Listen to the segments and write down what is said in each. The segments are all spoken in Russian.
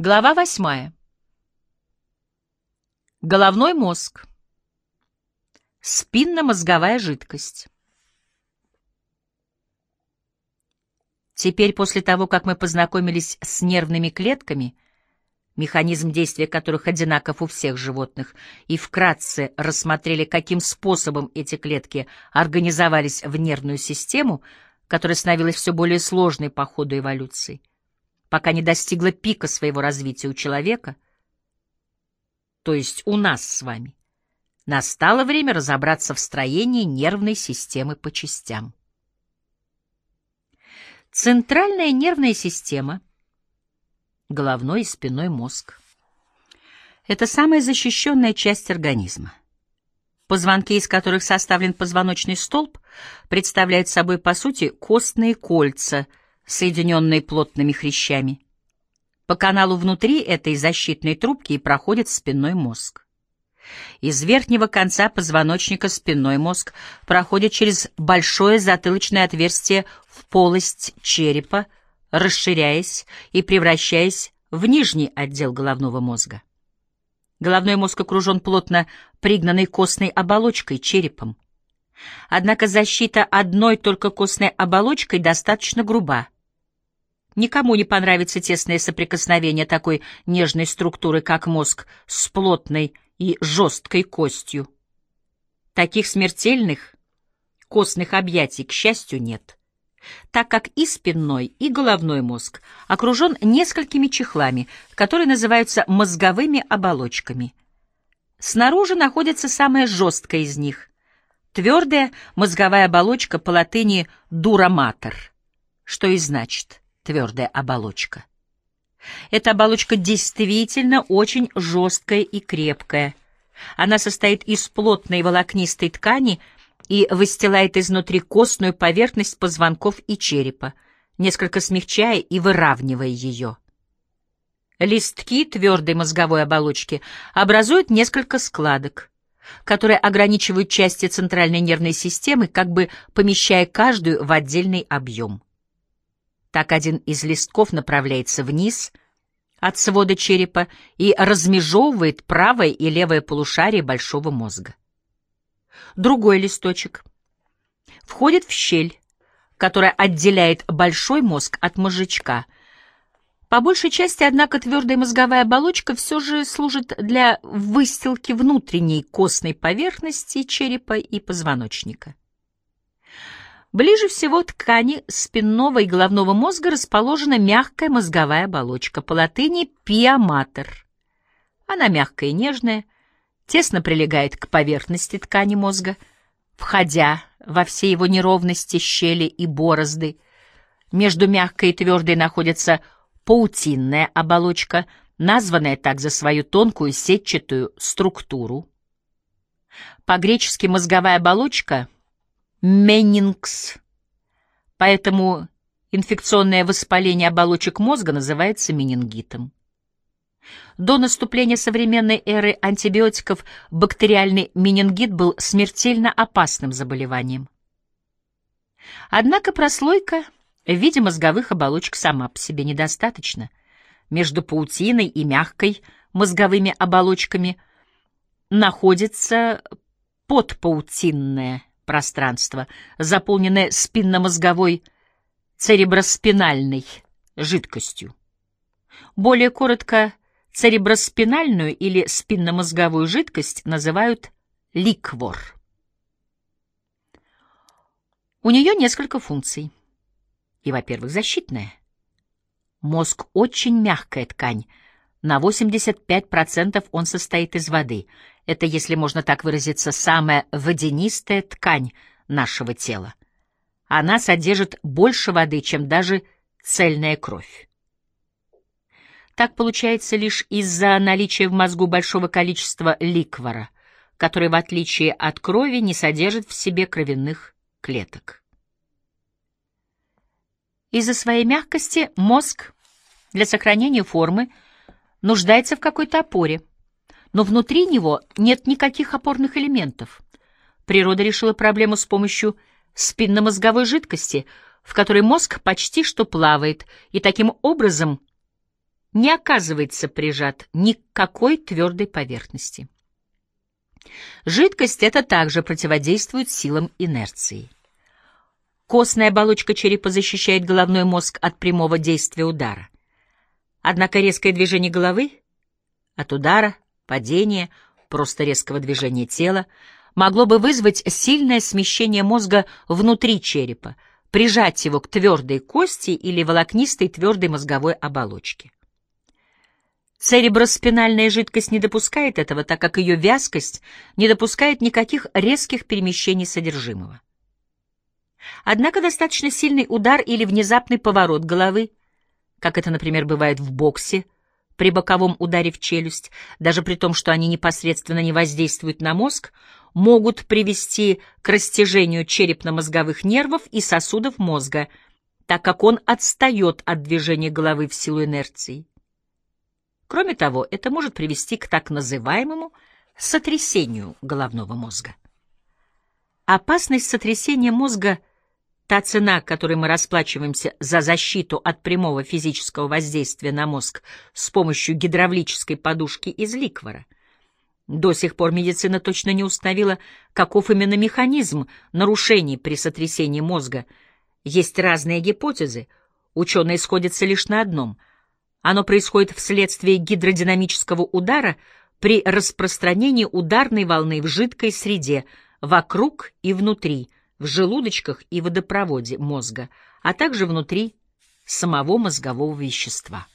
Глава восьмая. Головной мозг. Спинномозговая жидкость. Теперь, после того, как мы познакомились с нервными клетками, механизм действия которых одинаков у всех животных, и вкратце рассмотрели, каким способом эти клетки организовались в нервную систему, которая становилась все более сложной по ходу эволюции, пока не достигла пика своего развития у человека, то есть у нас с вами, настало время разобраться в строении нервной системы по частям. Центральная нервная система, головной и спинной мозг, это самая защищенная часть организма. Позвонки, из которых составлен позвоночный столб, представляют собой, по сути, костные кольца, соединенные плотными хрящами. По каналу внутри этой защитной трубки и проходит спинной мозг. Из верхнего конца позвоночника спинной мозг проходит через большое затылочное отверстие в полость черепа, расширяясь и превращаясь в нижний отдел головного мозга. Головной мозг окружен плотно пригнанной костной оболочкой, черепом. Однако защита одной только костной оболочкой достаточно груба. Никому не понравится тесное соприкосновение такой нежной структуры, как мозг, с плотной и жесткой костью. Таких смертельных костных объятий, к счастью, нет, так как и спинной, и головной мозг окружен несколькими чехлами, которые называются мозговыми оболочками. Снаружи находится самая жесткая из них — твердая мозговая оболочка по латыни «дураматор», что и значит «твердая оболочка». Эта оболочка действительно очень жесткая и крепкая. Она состоит из плотной волокнистой ткани и выстилает изнутри костную поверхность позвонков и черепа, несколько смягчая и выравнивая ее. Листки твердой мозговой оболочки образуют несколько складок, которые ограничивают части центральной нервной системы, как бы помещая каждую в отдельный объем. Так один из листков направляется вниз от свода черепа и размежевывает правое и левое полушарие большого мозга. Другой листочек входит в щель, которая отделяет большой мозг от мозжечка. По большей части, однако, твердая мозговая оболочка все же служит для выстилки внутренней костной поверхности черепа и позвоночника. Ближе всего ткани спинного и головного мозга расположена мягкая мозговая оболочка, по латыни пиаматер. Она мягкая и нежная, тесно прилегает к поверхности ткани мозга, входя во все его неровности, щели и борозды. Между мягкой и твердой находится паутинная оболочка, названная так за свою тонкую сетчатую структуру. По-гречески мозговая оболочка — Меннингс. Поэтому инфекционное воспаление оболочек мозга называется менингитом. До наступления современной эры антибиотиков бактериальный менингит был смертельно опасным заболеванием. Однако прослойка в виде мозговых оболочек сама по себе недостаточна. Между паутиной и мягкой мозговыми оболочками находится подпаутинная пространство, заполненное спинномозговой цереброспинальной жидкостью. Более коротко, цереброспинальную или спинномозговую жидкость называют ликвор. У нее несколько функций. И, во-первых, защитная. Мозг — очень мягкая ткань. На 85% он состоит из воды — это, если можно так выразиться, самая водянистая ткань нашего тела. Она содержит больше воды, чем даже цельная кровь. Так получается лишь из-за наличия в мозгу большого количества ликвора, который, в отличие от крови, не содержит в себе кровяных клеток. Из-за своей мягкости мозг для сохранения формы нуждается в какой-то опоре — но внутри него нет никаких опорных элементов. Природа решила проблему с помощью спинномозговой жидкости, в которой мозг почти что плавает, и таким образом не оказывается прижат ни к какой твердой поверхности. Жидкость это также противодействует силам инерции. Костная оболочка черепа защищает головной мозг от прямого действия удара. Однако резкое движение головы от удара, падения, просто резкого движения тела могло бы вызвать сильное смещение мозга внутри черепа, прижать его к твердой кости или волокнистой твердой мозговой оболочке. Цереброспинальная жидкость не допускает этого, так как ее вязкость не допускает никаких резких перемещений содержимого. Однако достаточно сильный удар или внезапный поворот головы, как это, например, бывает в боксе, при боковом ударе в челюсть, даже при том, что они непосредственно не воздействуют на мозг, могут привести к растяжению черепно-мозговых нервов и сосудов мозга, так как он отстает от движения головы в силу инерции. Кроме того, это может привести к так называемому сотрясению головного мозга. Опасность сотрясения мозга — та цена, которой мы расплачиваемся за защиту от прямого физического воздействия на мозг с помощью гидравлической подушки из ликвора. До сих пор медицина точно не установила, каков именно механизм нарушений при сотрясении мозга. Есть разные гипотезы, ученые сходятся лишь на одном — оно происходит вследствие гидродинамического удара при распространении ударной волны в жидкой среде, вокруг и внутри, в желудочках и водопроводе мозга, а также внутри самого мозгового вещества.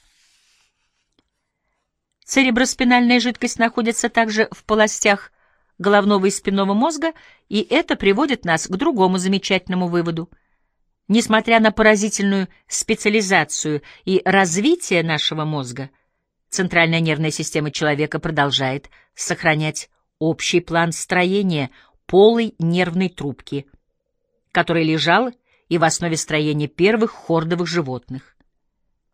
Цереброспинальная жидкость находится также в полостях головного и спинного мозга, и это приводит нас к другому замечательному выводу — Несмотря на поразительную специализацию и развитие нашего мозга, центральная нервная система человека продолжает сохранять общий план строения полой нервной трубки, который лежал и в основе строения первых хордовых животных.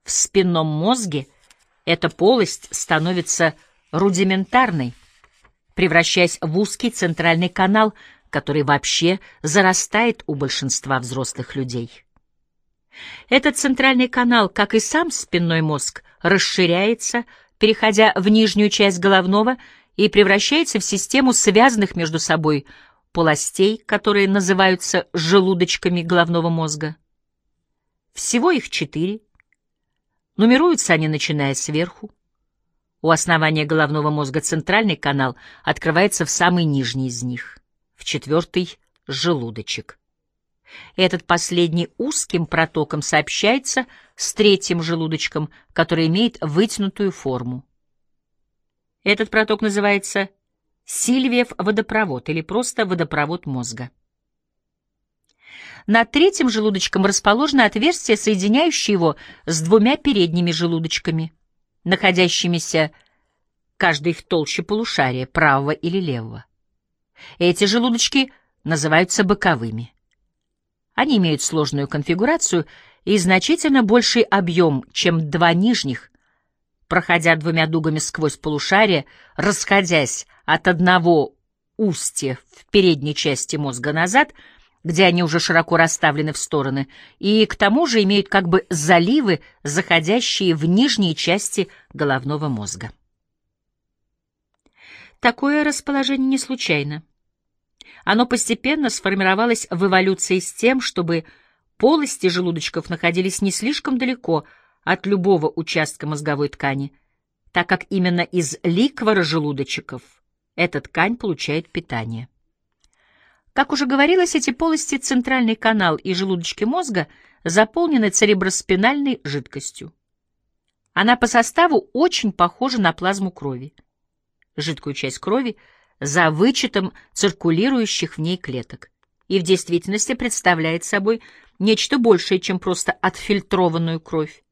В спинном мозге эта полость становится рудиментарной, превращаясь в узкий центральный канал – который вообще зарастает у большинства взрослых людей. Этот центральный канал, как и сам спинной мозг, расширяется, переходя в нижнюю часть головного и превращается в систему связанных между собой полостей, которые называются желудочками головного мозга. Всего их четыре. Нумеруются они, начиная сверху. У основания головного мозга центральный канал открывается в самый нижний из них в четвертый — желудочек. Этот последний узким протоком сообщается с третьим желудочком, который имеет вытянутую форму. Этот проток называется Сильвиев водопровод или просто водопровод мозга. Над третьим желудочком расположено отверстие, соединяющее его с двумя передними желудочками, находящимися каждый в толще полушария, правого или левого. Эти желудочки называются боковыми. Они имеют сложную конфигурацию и значительно больший объем, чем два нижних, проходя двумя дугами сквозь полушарие, расходясь от одного устья в передней части мозга назад, где они уже широко расставлены в стороны, и к тому же имеют как бы заливы, заходящие в нижние части головного мозга. Такое расположение не случайно. Оно постепенно сформировалось в эволюции с тем, чтобы полости желудочков находились не слишком далеко от любого участка мозговой ткани, так как именно из ликвора желудочков эта ткань получает питание. Как уже говорилось, эти полости, центральный канал и желудочки мозга заполнены цереброспинальной жидкостью. Она по составу очень похожа на плазму крови. Жидкую часть крови — за вычетом циркулирующих в ней клеток и в действительности представляет собой нечто большее, чем просто отфильтрованную кровь.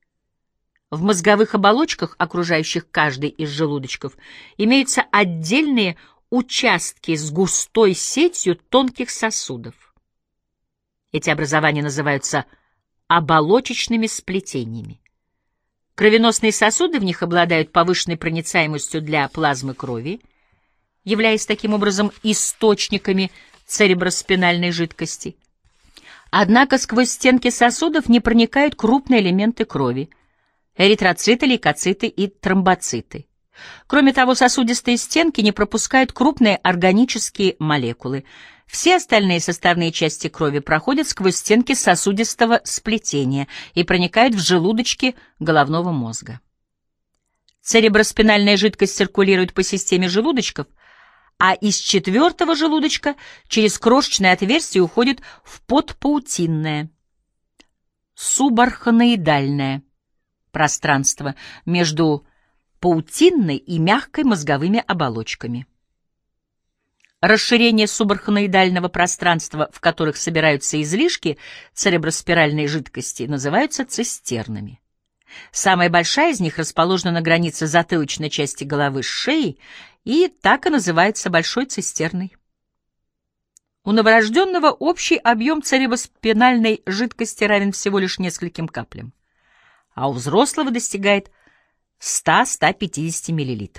В мозговых оболочках, окружающих каждый из желудочков, имеются отдельные участки с густой сетью тонких сосудов. Эти образования называются оболочечными сплетениями. Кровеносные сосуды в них обладают повышенной проницаемостью для плазмы крови — являясь таким образом источниками цереброспинальной жидкости. Однако сквозь стенки сосудов не проникают крупные элементы крови. Эритроциты, лейкоциты и тромбоциты. Кроме того, сосудистые стенки не пропускают крупные органические молекулы. Все остальные составные части крови проходят сквозь стенки сосудистого сплетения и проникают в желудочки головного мозга. Цереброспинальная жидкость циркулирует по системе желудочков, а из четвертого желудочка через крошечное отверстие уходит в подпаутинное, субарханоидальное пространство между паутинной и мягкой мозговыми оболочками. Расширение субарханоидального пространства, в которых собираются излишки цереброспиральной жидкости, называются цистернами. Самая большая из них расположена на границе затылочной части головы с шеей и так и называется большой цистерной. У новорожденного общий объем цереброспинальной жидкости равен всего лишь нескольким каплям, а у взрослого достигает 100-150 мл.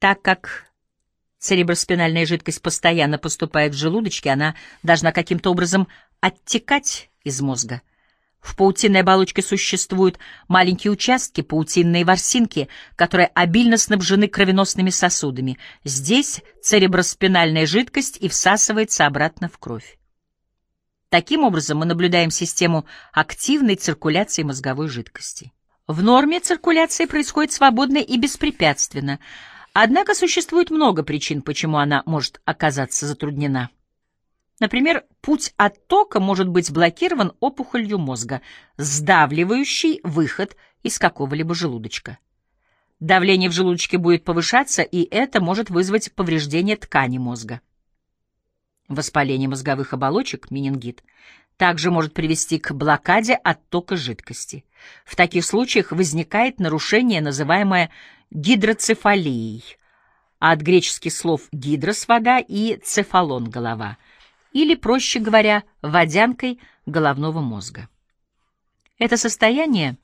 Так как цереброспинальная жидкость постоянно поступает в желудочки, она должна каким-то образом оттекать из мозга. В паутинной оболочке существуют маленькие участки, паутинные ворсинки, которые обильно снабжены кровеносными сосудами. Здесь цереброспинальная жидкость и всасывается обратно в кровь. Таким образом, мы наблюдаем систему активной циркуляции мозговой жидкости. В норме циркуляция происходит свободно и беспрепятственно, однако существует много причин, почему она может оказаться затруднена. Например, путь оттока может быть блокирован опухолью мозга, сдавливающей выход из какого-либо желудочка. Давление в желудочке будет повышаться, и это может вызвать повреждение ткани мозга. Воспаление мозговых оболочек, менингит, также может привести к блокаде оттока жидкости. В таких случаях возникает нарушение, называемое гидроцефалией, от греческих слов «гидрос» — вода и «цефалон» — голова, или, проще говоря, водянкой головного мозга. Это состояние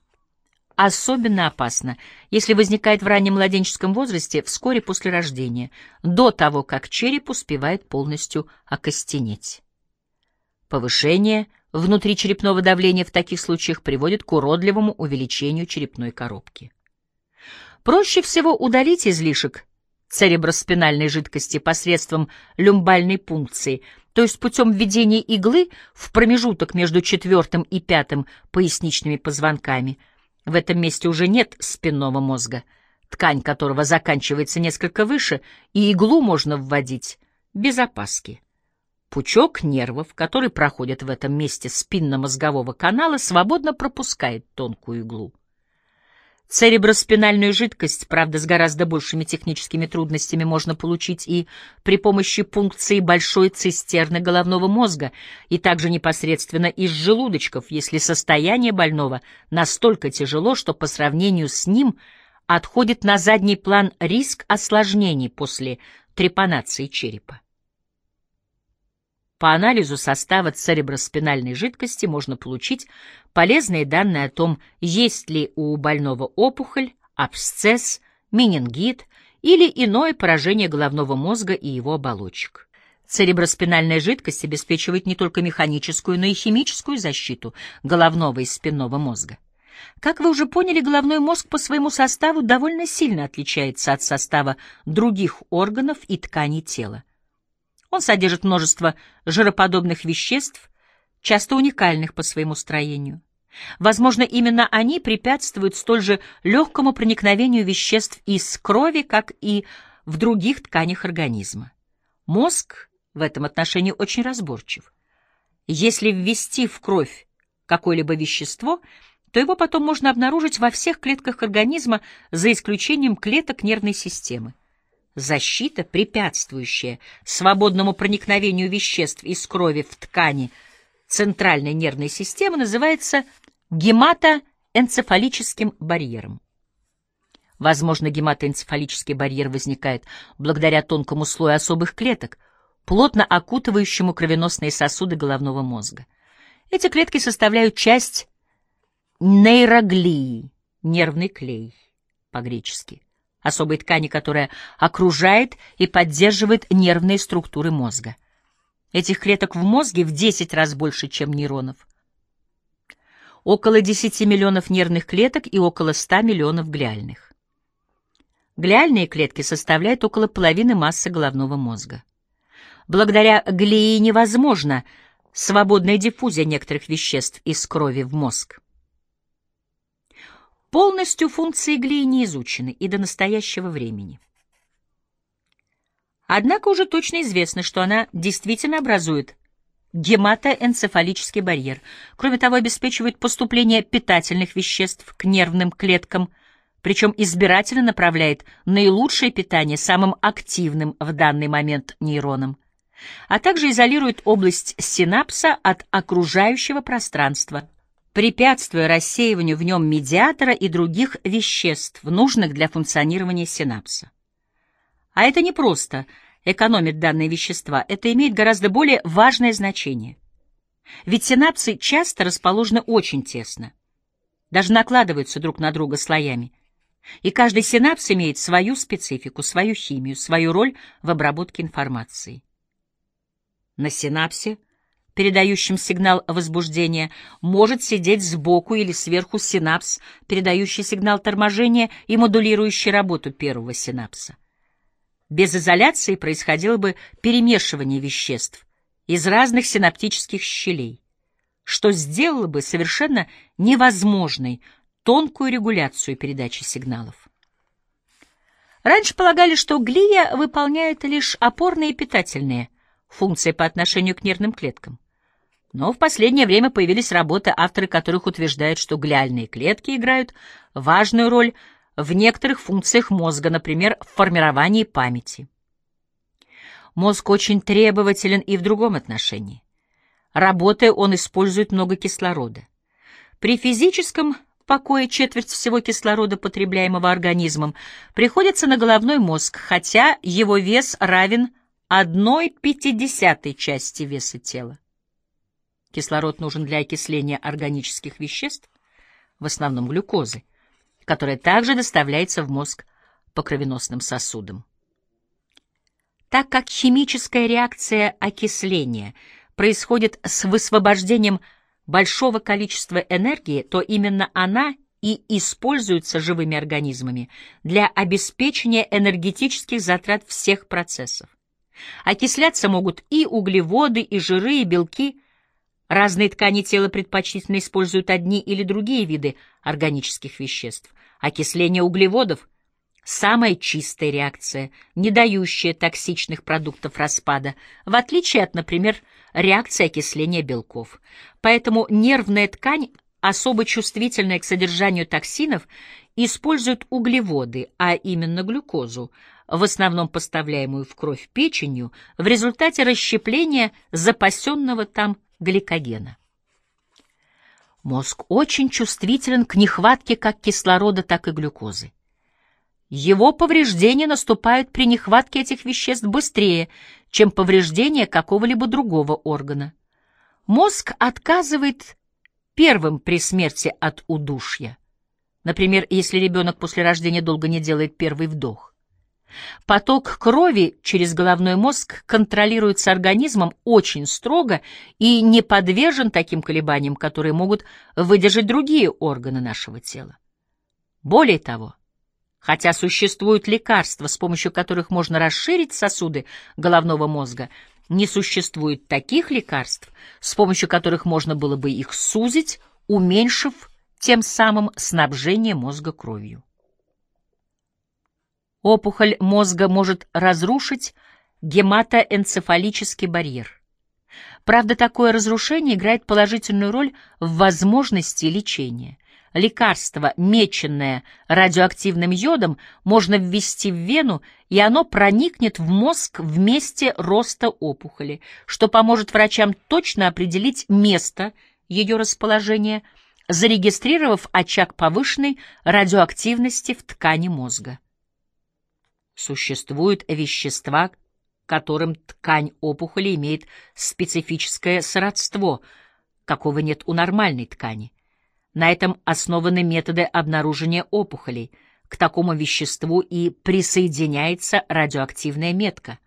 особенно опасно, если возникает в раннем младенческом возрасте вскоре после рождения, до того, как череп успевает полностью окостенеть. Повышение внутричерепного давления в таких случаях приводит к уродливому увеличению черепной коробки. Проще всего удалить излишек цереброспинальной жидкости посредством люмбальной пункции, то есть путем введения иглы в промежуток между четвертым и пятым поясничными позвонками. В этом месте уже нет спинного мозга, ткань которого заканчивается несколько выше, и иглу можно вводить без опаски. Пучок нервов, который проходит в этом месте спинномозгового канала, свободно пропускает тонкую иглу. Цереброспинальную жидкость, правда, с гораздо большими техническими трудностями можно получить и при помощи пункции большой цистерны головного мозга, и также непосредственно из желудочков, если состояние больного настолько тяжело, что по сравнению с ним отходит на задний план риск осложнений после трепанации черепа. По анализу состава цереброспинальной жидкости можно получить полезные данные о том, есть ли у больного опухоль, абсцесс, менингит или иное поражение головного мозга и его оболочек. Цереброспинальная жидкость обеспечивает не только механическую, но и химическую защиту головного и спинного мозга. Как вы уже поняли, головной мозг по своему составу довольно сильно отличается от состава других органов и тканей тела. Он содержит множество жироподобных веществ, часто уникальных по своему строению. Возможно, именно они препятствуют столь же легкому проникновению веществ из крови, как и в других тканях организма. Мозг в этом отношении очень разборчив. Если ввести в кровь какое-либо вещество, то его потом можно обнаружить во всех клетках организма, за исключением клеток нервной системы. Защита, препятствующая свободному проникновению веществ из крови в ткани центральной нервной системы, называется гематоэнцефалическим барьером. Возможно, гематоэнцефалический барьер возникает благодаря тонкому слою особых клеток, плотно окутывающему кровеносные сосуды головного мозга. Эти клетки составляют часть нейроглии, нервный клей по-гречески особой ткани, которая окружает и поддерживает нервные структуры мозга. Этих клеток в мозге в 10 раз больше, чем нейронов. около 10 миллионов нервных клеток и около 100 миллионов глиальных. Глиальные клетки составляют около половины массы головного мозга. Благодаря глии невозможно свободная диффузия некоторых веществ из крови в мозг. Полностью функции глии не изучены и до настоящего времени. Однако уже точно известно, что она действительно образует гематоэнцефалический барьер. Кроме того, обеспечивает поступление питательных веществ к нервным клеткам, причем избирательно направляет наилучшее питание самым активным в данный момент нейронам, а также изолирует область синапса от окружающего пространства, препятствуя рассеиванию в нем медиатора и других веществ, нужных для функционирования синапса. А это не просто экономит данные вещества, это имеет гораздо более важное значение. Ведь синапсы часто расположены очень тесно, даже накладываются друг на друга слоями. И каждый синапс имеет свою специфику, свою химию, свою роль в обработке информации. На синапсе – передающим сигнал возбуждения, может сидеть сбоку или сверху синапс, передающий сигнал торможения и модулирующий работу первого синапса. Без изоляции происходило бы перемешивание веществ из разных синаптических щелей, что сделало бы совершенно невозможной тонкую регуляцию передачи сигналов. Раньше полагали, что глия выполняет лишь опорные и питательные функции по отношению к нервным клеткам. Но в последнее время появились работы, авторы которых утверждают, что глиальные клетки играют важную роль в некоторых функциях мозга, например, в формировании памяти. Мозг очень требователен и в другом отношении. Работая, он использует много кислорода. При физическом покое четверть всего кислорода, потребляемого организмом, приходится на головной мозг, хотя его вес равен одной пятидесятой части веса тела. Кислород нужен для окисления органических веществ, в основном глюкозы, которая также доставляется в мозг по кровеносным сосудам. Так как химическая реакция окисления происходит с высвобождением большого количества энергии, то именно она и используется живыми организмами для обеспечения энергетических затрат всех процессов. Окисляться могут и углеводы, и жиры, и белки – Разные ткани тела предпочтительно используют одни или другие виды органических веществ. Окисление углеводов – самая чистая реакция, не дающая токсичных продуктов распада, в отличие от, например, реакции окисления белков. Поэтому нервная ткань, особо чувствительная к содержанию токсинов, использует углеводы, а именно глюкозу, в основном поставляемую в кровь печенью, в результате расщепления запасенного там гликогена. Мозг очень чувствителен к нехватке как кислорода, так и глюкозы. Его повреждения наступают при нехватке этих веществ быстрее, чем повреждение какого-либо другого органа. Мозг отказывает первым при смерти от удушья. Например, если ребенок после рождения долго не делает первый вдох. Поток крови через головной мозг контролируется организмом очень строго и не подвержен таким колебаниям, которые могут выдержать другие органы нашего тела. Более того, хотя существуют лекарства, с помощью которых можно расширить сосуды головного мозга, не существует таких лекарств, с помощью которых можно было бы их сузить, уменьшив тем самым снабжение мозга кровью. Опухоль мозга может разрушить гематоэнцефалический барьер. Правда, такое разрушение играет положительную роль в возможности лечения. Лекарство, меченное радиоактивным йодом, можно ввести в вену, и оно проникнет в мозг в месте роста опухоли, что поможет врачам точно определить место ее расположения, зарегистрировав очаг повышенной радиоактивности в ткани мозга. Существуют вещества, которым ткань опухоли имеет специфическое сродство, какого нет у нормальной ткани. На этом основаны методы обнаружения опухолей. К такому веществу и присоединяется радиоактивная метка.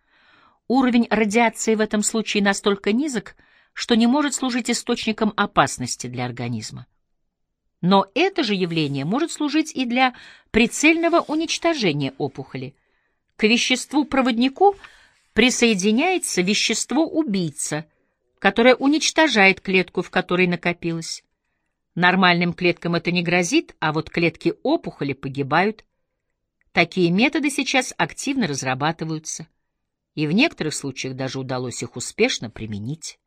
Уровень радиации в этом случае настолько низок, что не может служить источником опасности для организма. Но это же явление может служить и для прицельного уничтожения опухоли. К веществу-проводнику присоединяется вещество-убийца, которое уничтожает клетку, в которой накопилось. Нормальным клеткам это не грозит, а вот клетки опухоли погибают. Такие методы сейчас активно разрабатываются, и в некоторых случаях даже удалось их успешно применить.